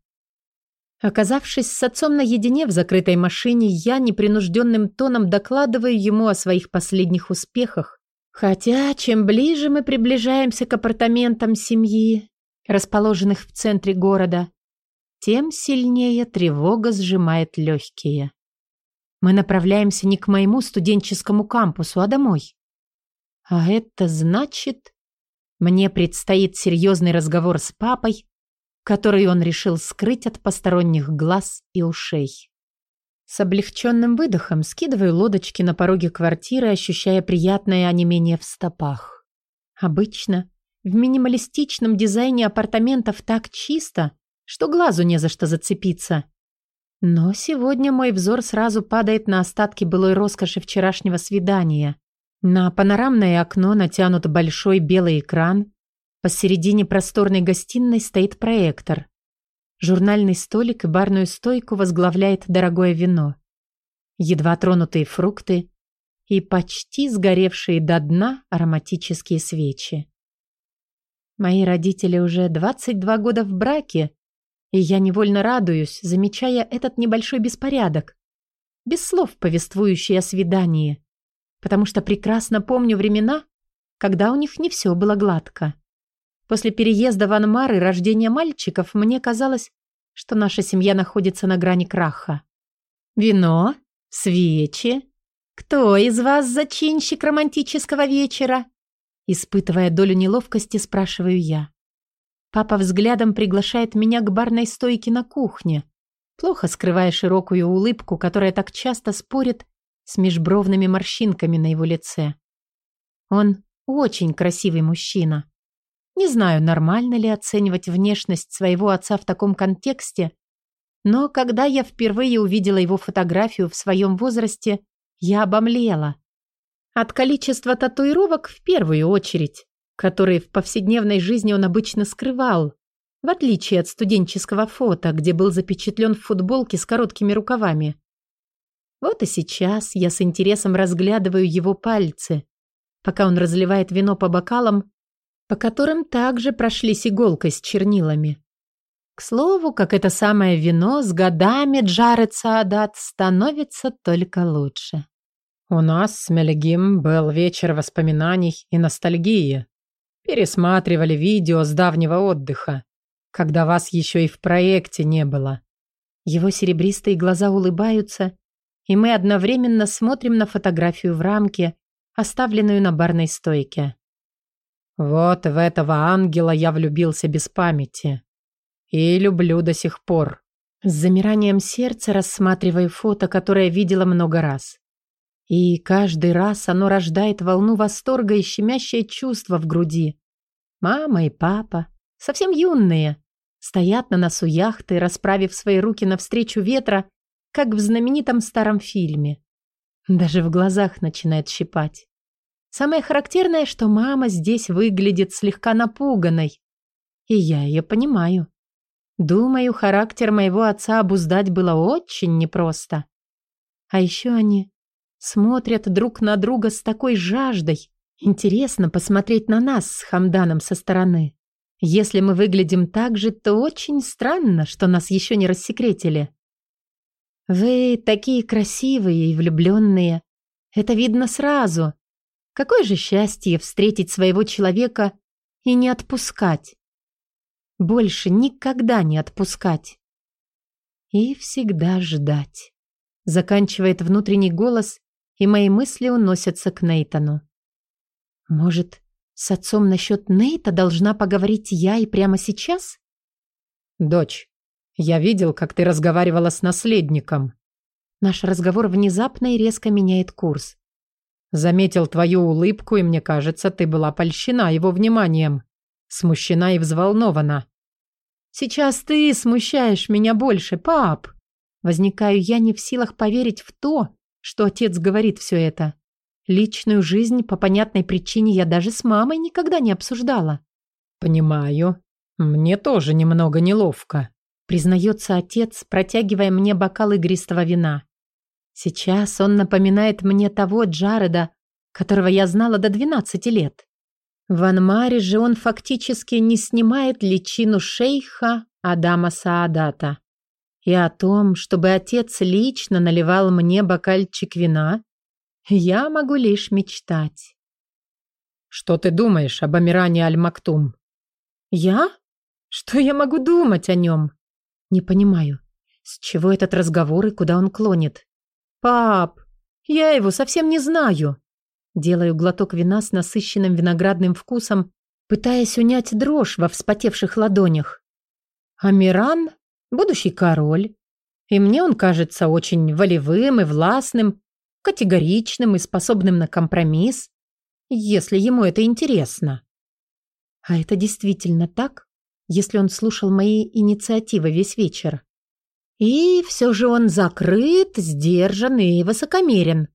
Оказавшись с отцом наедине в закрытой машине, я непринужденным тоном докладываю ему о своих последних успехах Хотя, чем ближе мы приближаемся к апартаментам семьи, расположенных в центре города, тем сильнее тревога сжимает легкие. Мы направляемся не к моему студенческому кампусу, а домой. А это значит, мне предстоит серьезный разговор с папой, который он решил скрыть от посторонних глаз и ушей. С облегченным выдохом скидываю лодочки на пороге квартиры, ощущая приятное онемение в стопах. Обычно в минималистичном дизайне апартаментов так чисто, что глазу не за что зацепиться. Но сегодня мой взор сразу падает на остатки былой роскоши вчерашнего свидания. На панорамное окно натянут большой белый экран. Посередине просторной гостиной стоит проектор. Журнальный столик и барную стойку возглавляет дорогое вино. Едва тронутые фрукты и почти сгоревшие до дна ароматические свечи. Мои родители уже 22 года в браке, и я невольно радуюсь, замечая этот небольшой беспорядок, без слов повествующий о свидании, потому что прекрасно помню времена, когда у них не все было гладко. После переезда в Анмар и рождения мальчиков мне казалось, что наша семья находится на грани краха. Вино? Свечи? Кто из вас зачинщик романтического вечера? Испытывая долю неловкости, спрашиваю я. Папа взглядом приглашает меня к барной стойке на кухне, плохо скрывая широкую улыбку, которая так часто спорит с межбровными морщинками на его лице. Он очень красивый мужчина. Не знаю, нормально ли оценивать внешность своего отца в таком контексте, но когда я впервые увидела его фотографию в своем возрасте, я обомлела. От количества татуировок в первую очередь, которые в повседневной жизни он обычно скрывал, в отличие от студенческого фото, где был запечатлен в футболке с короткими рукавами. Вот и сейчас я с интересом разглядываю его пальцы, пока он разливает вино по бокалам по которым также прошлись иголкой с чернилами. К слову, как это самое вино с годами Джаред Саадат становится только лучше. У нас с Мелегим был вечер воспоминаний и ностальгии. Пересматривали видео с давнего отдыха, когда вас еще и в проекте не было. Его серебристые глаза улыбаются, и мы одновременно смотрим на фотографию в рамке, оставленную на барной стойке. Вот в этого ангела я влюбился без памяти. И люблю до сих пор. С замиранием сердца рассматриваю фото, которое видела много раз. И каждый раз оно рождает волну восторга и щемящее чувство в груди. Мама и папа, совсем юные, стоят на носу яхты, расправив свои руки навстречу ветра, как в знаменитом старом фильме. Даже в глазах начинает щипать. Самое характерное, что мама здесь выглядит слегка напуганной. И я ее понимаю. Думаю, характер моего отца обуздать было очень непросто. А еще они смотрят друг на друга с такой жаждой. Интересно посмотреть на нас с Хамданом со стороны. Если мы выглядим так же, то очень странно, что нас еще не рассекретили. Вы такие красивые и влюбленные. Это видно сразу. Какое же счастье встретить своего человека и не отпускать. Больше никогда не отпускать. И всегда ждать. Заканчивает внутренний голос, и мои мысли уносятся к Нейтану. Может, с отцом насчет Нейта должна поговорить я и прямо сейчас? Дочь, я видел, как ты разговаривала с наследником. Наш разговор внезапно и резко меняет курс. Заметил твою улыбку, и мне кажется, ты была польщена его вниманием. Смущена и взволнована. Сейчас ты смущаешь меня больше, пап. Возникаю я не в силах поверить в то, что отец говорит все это. Личную жизнь по понятной причине я даже с мамой никогда не обсуждала. Понимаю. Мне тоже немного неловко. Признается отец, протягивая мне бокал игристого вина. Сейчас он напоминает мне того Джареда, которого я знала до 12 лет. В Анмаре же он фактически не снимает личину шейха Адама Саадата. И о том, чтобы отец лично наливал мне бокальчик вина, я могу лишь мечтать. Что ты думаешь об Амиране Аль-Мактум? Я? Что я могу думать о нем? Не понимаю, с чего этот разговор и куда он клонит. Пап, я его совсем не знаю. Делаю глоток вина с насыщенным виноградным вкусом, пытаясь унять дрожь во вспотевших ладонях. Амиран – будущий король. И мне он кажется очень волевым и властным, категоричным и способным на компромисс, если ему это интересно. А это действительно так, если он слушал мои инициативы весь вечер. И все же он закрыт, сдержан и высокомерен.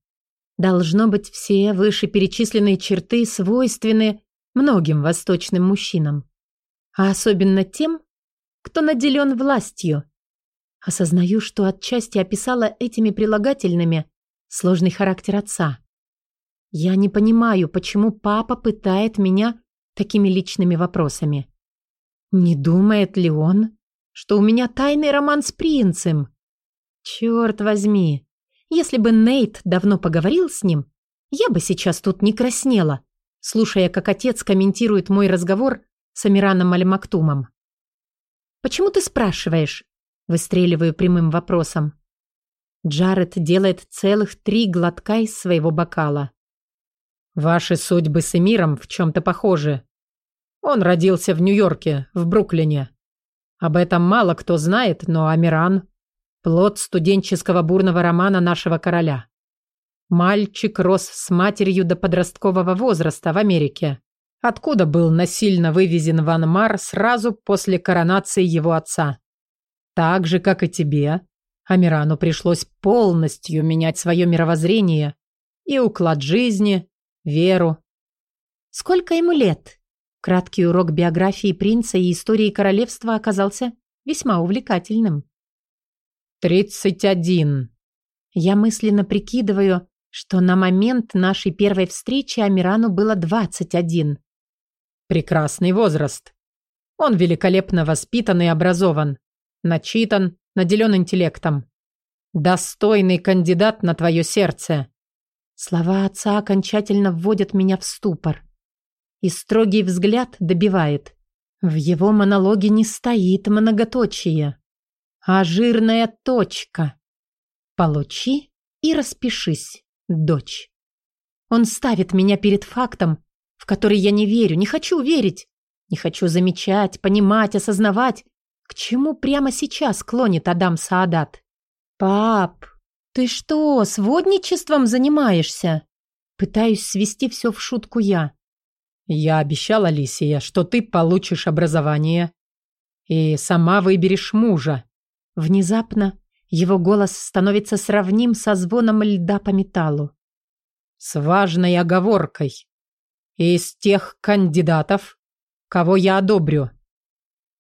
Должно быть, все вышеперечисленные черты свойственны многим восточным мужчинам. А особенно тем, кто наделен властью. Осознаю, что отчасти описала этими прилагательными сложный характер отца. Я не понимаю, почему папа пытает меня такими личными вопросами. Не думает ли он, что у меня тайный роман с принцем? Черт возьми, если бы Нейт давно поговорил с ним, я бы сейчас тут не краснела, слушая, как отец комментирует мой разговор с Амираном Аль-Мактумом. «Почему ты спрашиваешь?» Выстреливаю прямым вопросом. Джаред делает целых три глотка из своего бокала. «Ваши судьбы с Эмиром в чем-то похожи. Он родился в Нью-Йорке, в Бруклине. Об этом мало кто знает, но Амиран – плод студенческого бурного романа нашего короля. Мальчик рос с матерью до подросткового возраста в Америке, откуда был насильно вывезен в Анмар сразу после коронации его отца. Так же, как и тебе, Амирану пришлось полностью менять свое мировоззрение и уклад жизни, веру. Сколько ему лет? Краткий урок биографии принца и истории королевства оказался весьма увлекательным. «Тридцать один». Я мысленно прикидываю, что на момент нашей первой встречи Амирану было двадцать один. Прекрасный возраст. Он великолепно воспитан и образован, начитан, наделен интеллектом. Достойный кандидат на твое сердце. Слова отца окончательно вводят меня в ступор. И строгий взгляд добивает. В его монологе не стоит многоточие, а жирная точка. Получи и распишись, дочь. Он ставит меня перед фактом, в который я не верю, не хочу верить, не хочу замечать, понимать, осознавать, к чему прямо сейчас клонит Адам Саадат? «Пап, ты что, сводничеством занимаешься?» Пытаюсь свести все в шутку я. «Я обещал, Алисия, что ты получишь образование и сама выберешь мужа». Внезапно его голос становится сравним со звоном льда по металлу. «С важной оговоркой. Из тех кандидатов, кого я одобрю.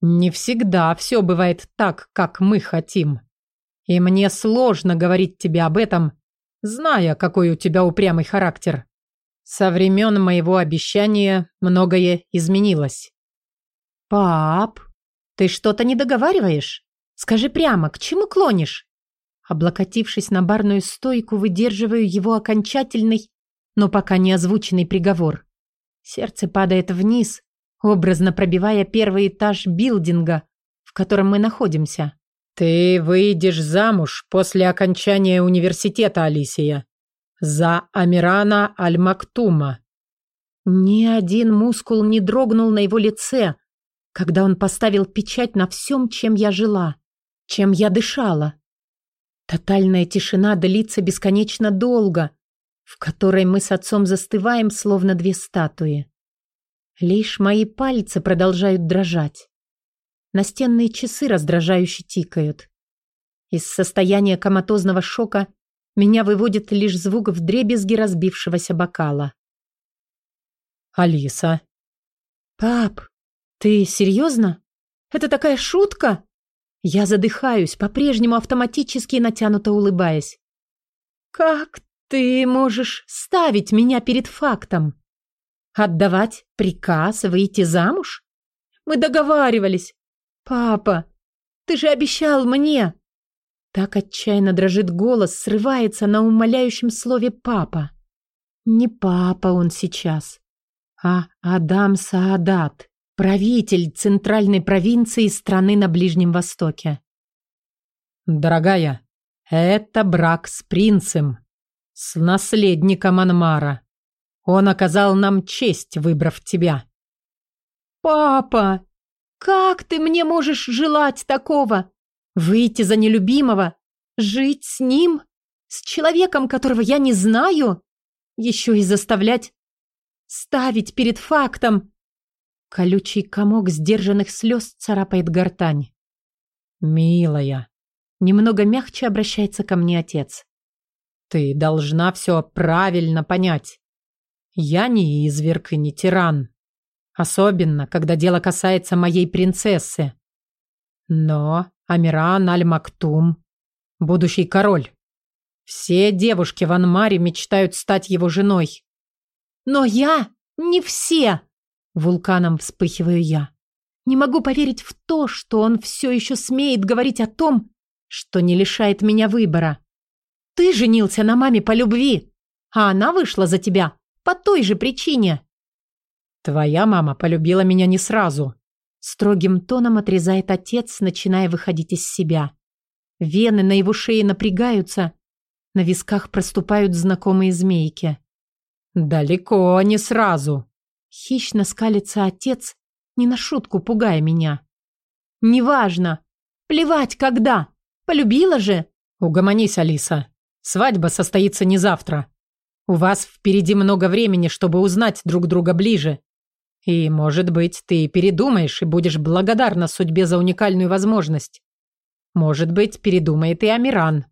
Не всегда все бывает так, как мы хотим. И мне сложно говорить тебе об этом, зная, какой у тебя упрямый характер. Со времен моего обещания многое изменилось. «Пап, ты что-то не договариваешь? Скажи прямо, к чему клонишь?» Облокотившись на барную стойку, выдерживаю его окончательный, но пока не озвученный приговор. Сердце падает вниз, образно пробивая первый этаж билдинга, в котором мы находимся. «Ты выйдешь замуж после окончания университета, Алисия. За Амирана Аль-Мактума». Ни один мускул не дрогнул на его лице, когда он поставил печать на всем, чем я жила, чем я дышала. Тотальная тишина длится бесконечно долго, в которой мы с отцом застываем, словно две статуи. Лишь мои пальцы продолжают дрожать. Настенные часы раздражающе тикают. Из состояния коматозного шока меня выводит лишь звук вдребезги разбившегося бокала. «Алиса». «Пап, ты серьезно? Это такая шутка?» Я задыхаюсь, по-прежнему автоматически натянуто улыбаясь. «Как ты можешь ставить меня перед фактом? Отдавать приказ выйти замуж? Мы договаривались. Папа, ты же обещал мне!» Так отчаянно дрожит голос, срывается на умоляющем слове «папа». Не папа он сейчас, а Адам Саадат. Правитель центральной провинции страны на Ближнем Востоке. Дорогая, это брак с принцем, с наследником Анмара. Он оказал нам честь, выбрав тебя. Папа, как ты мне можешь желать такого? Выйти за нелюбимого? Жить с ним? С человеком, которого я не знаю? Еще и заставлять ставить перед фактом, Колючий комок сдержанных слез царапает гортань. «Милая», — немного мягче обращается ко мне отец. «Ты должна все правильно понять. Я не изверг и не тиран. Особенно, когда дело касается моей принцессы. Но Амиран Аль-Мактум — будущий король. Все девушки в Анмаре мечтают стать его женой. Но я не все!» Вулканом вспыхиваю я. Не могу поверить в то, что он все еще смеет говорить о том, что не лишает меня выбора. Ты женился на маме по любви, а она вышла за тебя по той же причине. Твоя мама полюбила меня не сразу. Строгим тоном отрезает отец, начиная выходить из себя. Вены на его шее напрягаются, на висках проступают знакомые змейки. Далеко не сразу. Хищно скалится отец, не на шутку пугая меня. «Неважно. Плевать, когда. Полюбила же». «Угомонись, Алиса. Свадьба состоится не завтра. У вас впереди много времени, чтобы узнать друг друга ближе. И, может быть, ты передумаешь и будешь благодарна судьбе за уникальную возможность. Может быть, передумает и Амиран.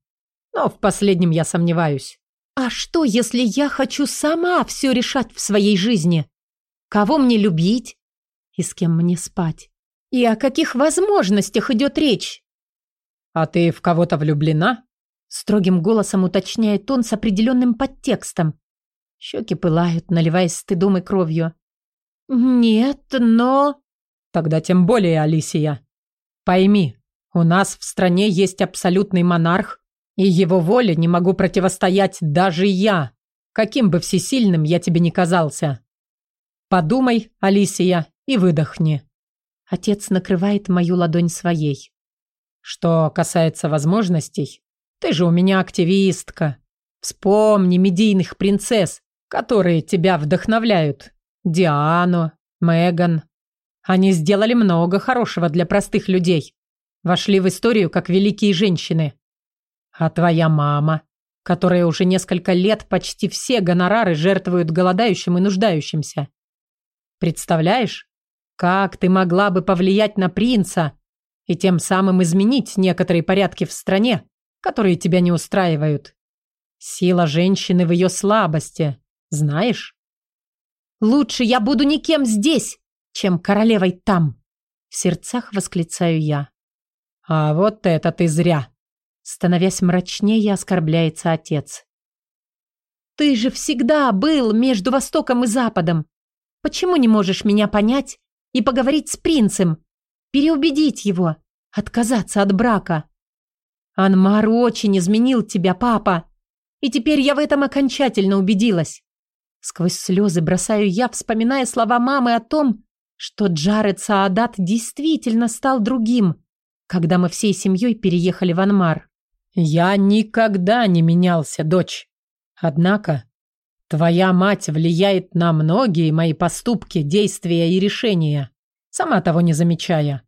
Но в последнем я сомневаюсь. А что, если я хочу сама все решать в своей жизни? Кого мне любить? И с кем мне спать? И о каких возможностях идет речь? А ты в кого-то влюблена? Строгим голосом уточняет он с определенным подтекстом. Щеки пылают, наливаясь стыдом и кровью. Нет, но... Тогда тем более, Алисия. Пойми, у нас в стране есть абсолютный монарх, и его воле не могу противостоять даже я, каким бы всесильным я тебе ни казался. Подумай, Алисия, и выдохни. Отец накрывает мою ладонь своей. Что касается возможностей, ты же у меня активистка. Вспомни медийных принцесс, которые тебя вдохновляют. Диану, Меган. Они сделали много хорошего для простых людей. Вошли в историю как великие женщины. А твоя мама, которая уже несколько лет почти все гонорары жертвует голодающим и нуждающимся. Представляешь, как ты могла бы повлиять на принца и тем самым изменить некоторые порядки в стране, которые тебя не устраивают? Сила женщины в ее слабости, знаешь? Лучше я буду никем здесь, чем королевой там. В сердцах восклицаю я. А вот это ты зря. Становясь мрачнее, оскорбляется отец. Ты же всегда был между Востоком и Западом. Почему не можешь меня понять и поговорить с принцем? Переубедить его, отказаться от брака. Анмар очень изменил тебя, папа. И теперь я в этом окончательно убедилась. Сквозь слезы бросаю я, вспоминая слова мамы о том, что Джаред Саадат действительно стал другим, когда мы всей семьей переехали в Анмар. «Я никогда не менялся, дочь. Однако твоя мать влияет на многие мои поступки, действия и решения, сама того не замечая.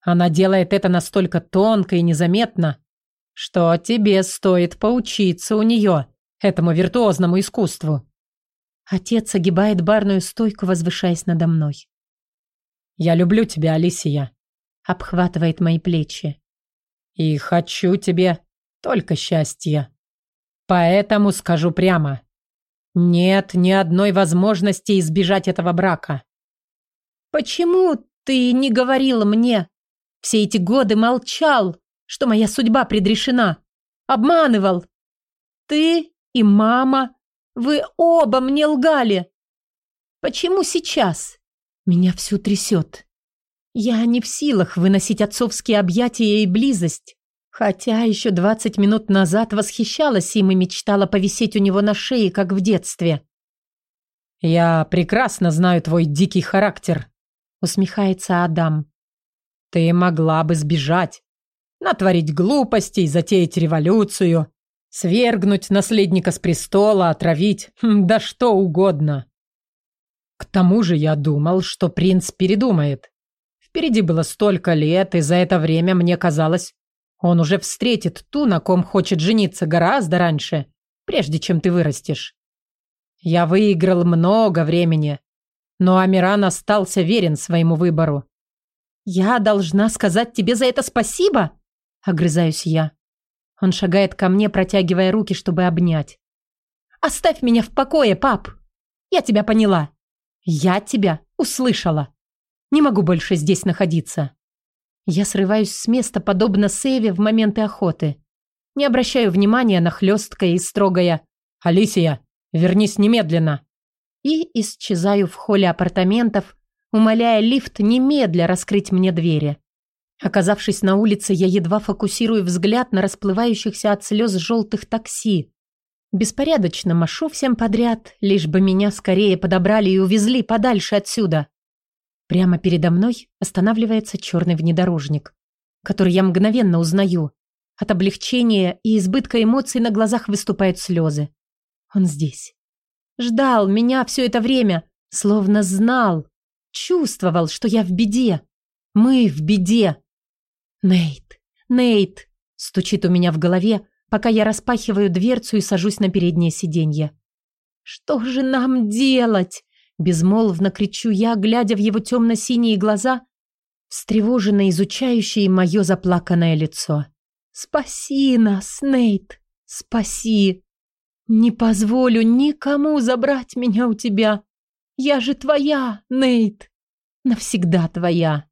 Она делает это настолько тонко и незаметно, что тебе стоит поучиться у нее, этому виртуозному искусству». Отец огибает барную стойку, возвышаясь надо мной. «Я люблю тебя, Алисия», — обхватывает мои плечи. «И хочу тебе только счастья. Поэтому скажу прямо. Нет ни одной возможности избежать этого брака». «Почему ты не говорила мне? Все эти годы молчал, что моя судьба предрешена. Обманывал. Ты и мама вы оба мне лгали. Почему сейчас? Меня всю трясет. Я не в силах выносить отцовские объятия и близость. Хотя еще двадцать минут назад восхищалась им и мечтала повисеть у него на шее, как в детстве. «Я прекрасно знаю твой дикий характер», — усмехается Адам. «Ты могла бы сбежать, натворить глупостей, затеять революцию, Свергнуть наследника с престола, отравить, хм, да что угодно. К тому же я думал, что принц передумает. Впереди было столько лет, и за это время мне казалось, он уже встретит ту, на ком хочет жениться гораздо раньше, прежде чем ты вырастешь. Я выиграл много времени, но Амиран остался верен своему выбору. «Я должна сказать тебе за это спасибо?» — огрызаюсь я. Он шагает ко мне, протягивая руки, чтобы обнять. «Оставь меня в покое, пап! Я тебя поняла. Я тебя услышала. Не могу больше здесь находиться». Я срываюсь с места, подобно Севе в моменты охоты. Не обращаю внимания на хлесткое и строгое «Алисия, вернись немедленно!» И исчезаю в холле апартаментов, умоляя лифт немедля раскрыть мне двери. Оказавшись на улице, я едва фокусирую взгляд на расплывающихся от слез желтых такси. Беспорядочно машу всем подряд, лишь бы меня скорее подобрали и увезли подальше отсюда. Прямо передо мной останавливается черный внедорожник, который я мгновенно узнаю. От облегчения и избытка эмоций на глазах выступают слезы. Он здесь. Ждал меня все это время, словно знал, чувствовал, что я в беде. Мы в беде. «Нейт! Нейт!» – стучит у меня в голове, пока я распахиваю дверцу и сажусь на переднее сиденье. «Что же нам делать?» – безмолвно кричу я, глядя в его темно-синие глаза, встревоженно изучающие мое заплаканное лицо. «Спаси нас, Нейт! Спаси! Не позволю никому забрать меня у тебя! Я же твоя, Нейт! Навсегда твоя!»